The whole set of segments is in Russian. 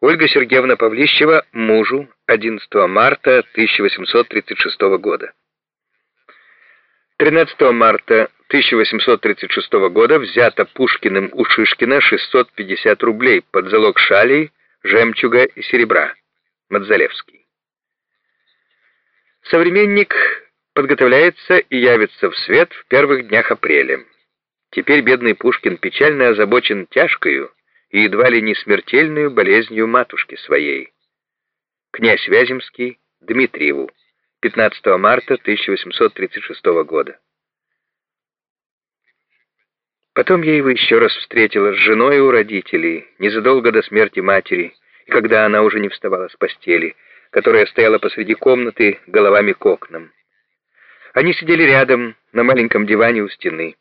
Ольга Сергеевна Павлищева мужу 11 марта 1836 года. 13 марта 1836 года взято Пушкиным у Шишкина 650 рублей под залог шалей, жемчуга и серебра. Мадзалевский. Современник подготовляется и явится в свет в первых днях апреля. Теперь бедный Пушкин печально озабочен тяжкою и едва ли не смертельную болезнью матушки своей. Князь Вяземский Дмитриеву, 15 марта 1836 года. Потом я его еще раз встретила с женой у родителей, незадолго до смерти матери, и когда она уже не вставала с постели, которая стояла посреди комнаты головами к окнам. Они сидели рядом на маленьком диване у стены.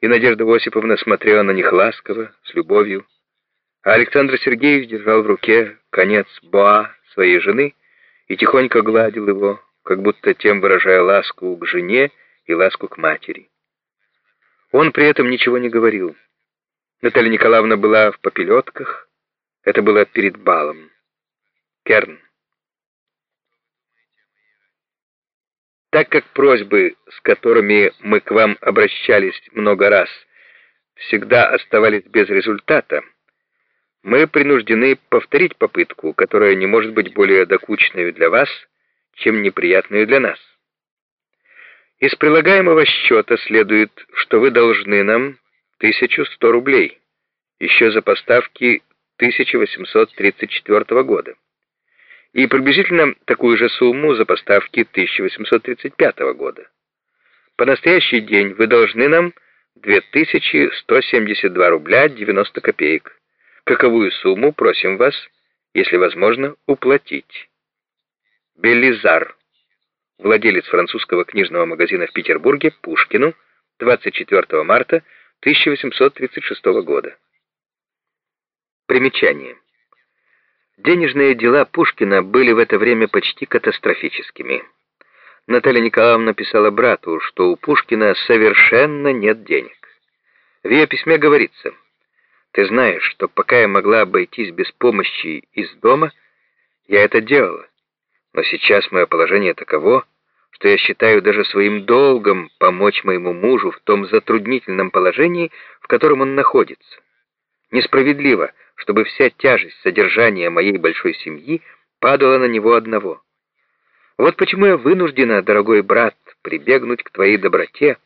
И Надежда Осиповна смотрела на них ласково, с любовью, а Александр Сергеевич держал в руке конец боа своей жены и тихонько гладил его, как будто тем выражая ласку к жене и ласку к матери. Он при этом ничего не говорил. Наталья Николаевна была в попелетках. Это было перед балом. Керн. Так как просьбы, с которыми мы к вам обращались много раз, всегда оставались без результата, мы принуждены повторить попытку, которая не может быть более докучной для вас, чем неприятной для нас. Из прилагаемого счета следует, что вы должны нам 1100 рублей, еще за поставки 1834 года и приблизительно такую же сумму за поставки 1835 года. По настоящий день вы должны нам 2172 рубля 90 копеек. Каковую сумму просим вас, если возможно, уплатить. Белизар, владелец французского книжного магазина в Петербурге, Пушкину, 24 марта 1836 года. Примечание. Денежные дела Пушкина были в это время почти катастрофическими. Наталья Николаевна писала брату, что у Пушкина совершенно нет денег. В ее письме говорится, «Ты знаешь, что пока я могла обойтись без помощи из дома, я это делала. Но сейчас мое положение таково, что я считаю даже своим долгом помочь моему мужу в том затруднительном положении, в котором он находится. Несправедливо, чтобы вся тяжесть содержания моей большой семьи падала на него одного. Вот почему я вынуждена, дорогой брат, прибегнуть к твоей доброте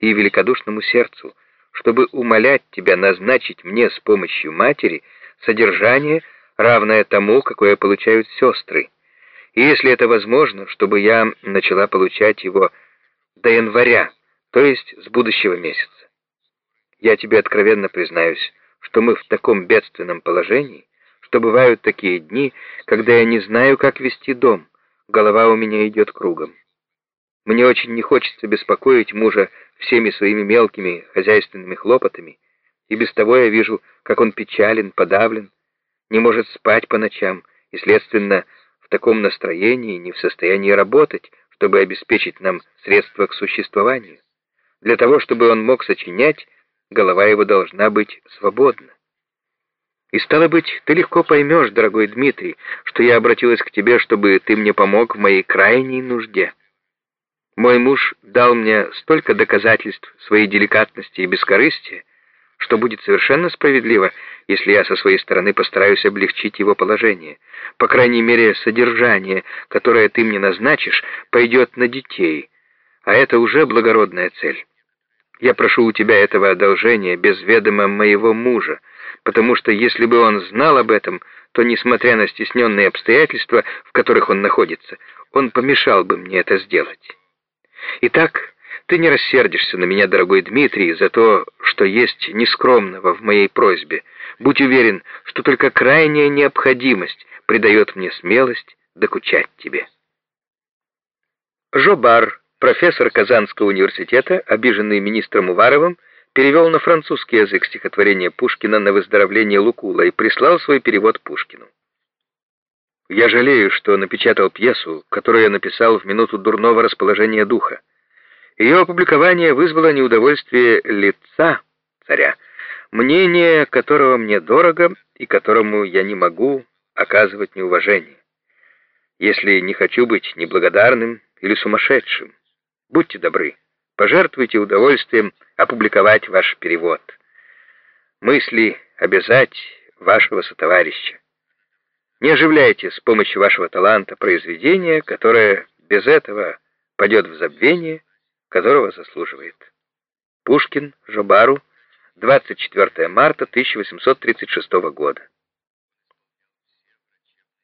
и великодушному сердцу, чтобы умолять тебя назначить мне с помощью матери содержание, равное тому, какое получают сестры, и если это возможно, чтобы я начала получать его до января, то есть с будущего месяца. Я тебе откровенно признаюсь, что мы в таком бедственном положении, что бывают такие дни, когда я не знаю, как вести дом, голова у меня идет кругом. Мне очень не хочется беспокоить мужа всеми своими мелкими хозяйственными хлопотами, и без того я вижу, как он печален, подавлен, не может спать по ночам и, следственно, в таком настроении не в состоянии работать, чтобы обеспечить нам средства к существованию. Для того, чтобы он мог сочинять, голова его должна быть свободна. И стало быть, ты легко поймешь, дорогой Дмитрий, что я обратилась к тебе, чтобы ты мне помог в моей крайней нужде. Мой муж дал мне столько доказательств своей деликатности и бескорыстия, что будет совершенно справедливо, если я со своей стороны постараюсь облегчить его положение. По крайней мере, содержание, которое ты мне назначишь, пойдет на детей, а это уже благородная цель. Я прошу у тебя этого одолжения без ведома моего мужа, потому что если бы он знал об этом, то, несмотря на стесненные обстоятельства, в которых он находится, он помешал бы мне это сделать. Итак, ты не рассердишься на меня, дорогой Дмитрий, за то, что есть нескромного в моей просьбе. Будь уверен, что только крайняя необходимость придает мне смелость докучать тебе. Жобар Профессор Казанского университета, обиженный министром Уваровым, перевел на французский язык стихотворение Пушкина на выздоровление Лукула и прислал свой перевод Пушкину. «Я жалею, что напечатал пьесу, которую я написал в минуту дурного расположения духа. Ее опубликование вызвало неудовольствие лица царя, мнение которого мне дорого и которому я не могу оказывать неуважение, если не хочу быть неблагодарным или сумасшедшим. Будьте добры, пожертвуйте удовольствием опубликовать ваш перевод. Мысли обязать вашего сотоварища. Не оживляйте с помощью вашего таланта произведение, которое без этого падет в забвение, которого заслуживает. Пушкин, Жобару, 24 марта 1836 года.